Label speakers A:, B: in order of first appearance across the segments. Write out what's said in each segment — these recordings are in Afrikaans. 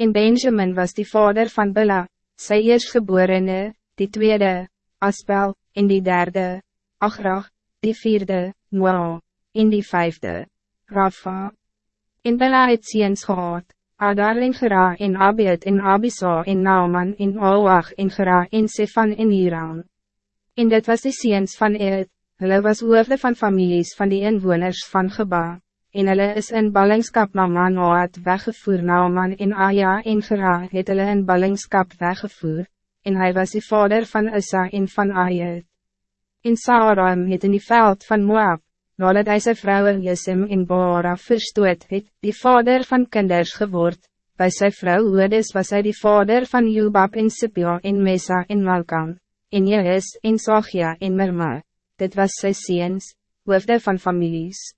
A: En Benjamin was die vader van Bela, sy eerstgeborene, die tweede, Aspel, en die derde, Agrach, die vierde, Noah, en die vijfde, Rafa. En Bela het ziens gehad, Adar en Gera en Abed en Abisa en Naaman en Alwag en Gera en Sefan en Iran. En dit was de ziens van Ed, hulle was hoofde van families van die inwoners van Geba, en hulle is in ballingskap na Manoat weggevoer Naaman en Aya en Gera het hulle in ballingskap weggevoer, en hij was de vader van Issa en van Ayed. In Saaram het in die veld van Moab, nadat hy sy vrouwe Jesem en Boara verstoot het, die vader van kinders geword, bij sy vrou Oedes was hij die vader van Jubab en Sipia en Mesa en Malkan, en Jehes en Sagia en Mirma, dit was sy seens, hoofde van families.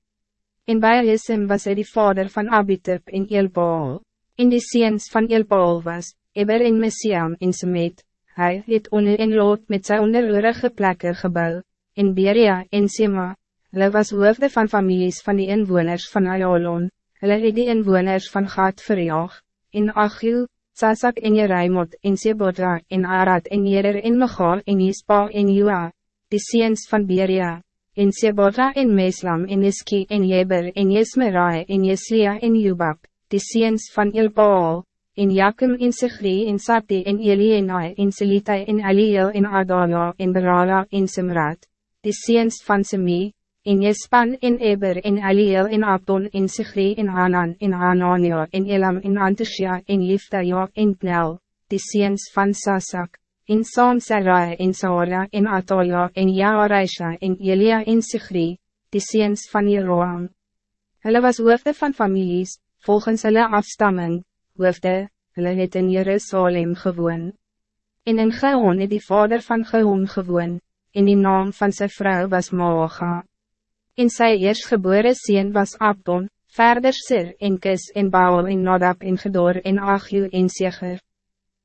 A: En bij Jesem was hij die vader van Abitub en Elbaal, en die seens van Elbaal was, Eber en Messiam en Semet, hij het onder en lood met sy onderhoorige plekke gebouw, in Beria en Sema, Hulle was hoofde van families van die inwoners van Ayalon, hulle het die inwoners van Gat verjaag, in Achiel, Sasak en Jerijmot en Sebotra en Arad en Jeder en Megal en Ispa en Jua, die seens van Beria, en Sebotra en Meslam en Iski en Jeber en Jesmerai en Jeslia en Jubab, die seens van Ilpaal, en Jakim en Sigri en Sapti en Elienai en Selita en Aliel en Adala en Berala en Simrat, die seens van Semie, en Jespan en Eber en Aliel en Abdon en Sigri en Hanan en Hanania en Elam en Antishia en Jiftaja en Pnel, die seens van Sasak, en Sam Sarai en Sara en Atalia en Jaaraisha en Elia en Sigri, die seens van Jeroam. Hulle was hoofde van families, volgens hulle afstamming, hoofde, hulle het in Jerusalem gewoon. En in Geon het die vader van Geon gewoon, en die naam van zijn vrouw was Maaga. En sy eerstgebore sien was Abdon, verder Sir en Kis en Baal en Nadab en Gedor en Achiel en Seger.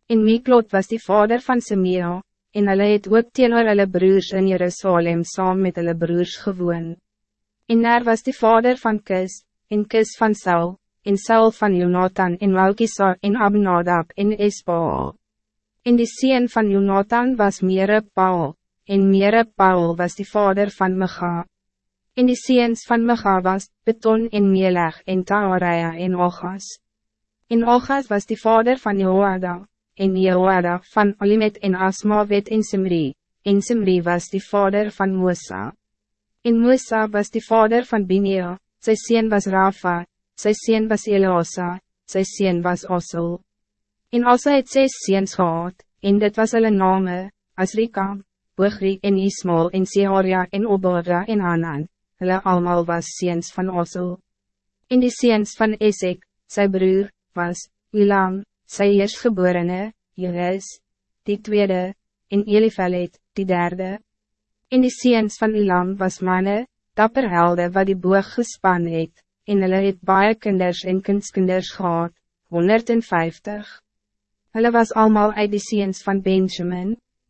A: En Miklot was die vader van Semia, en hulle het ook teenoor hulle broers in Jerusalem saam met hulle broers gewoon. En Ner was die vader van Kis, en Kis van Saul, en Saul van Jonathan en Malkisa en Abnadab en Esbaal. En die sien van Jonathan was Mereb Paul, en Mereb Paul was die vader van Mecha. En die seens van Micha was, Beton en Meleg en Taaraya en Ogas. En Ogas was die vader van Jehoada, en Jehoada van Olimet en Asmawet en Simri, en Simri was die vader van Musa. En Musa was die vader van Binea, sy seen was Rafa, sy seen was Elosa, sy seen was Osel. En Osa het ses seens gehad, en dit was hulle name, Asrika, Boogri en Ismael en Seharia en Obora en Hanan hulle allemaal was seens van Osel. In die seens van Esek, sy broer, was, Ulam, sy eerstgeborene, Jeres, die tweede, en Elifelet, die derde. In die seens van Ulam was manne, dapper helde wat die boog gespan het, en hulle het baie kinders en kindskinders gehad, 150. Hulle was allemaal uit die seens van Benjamin,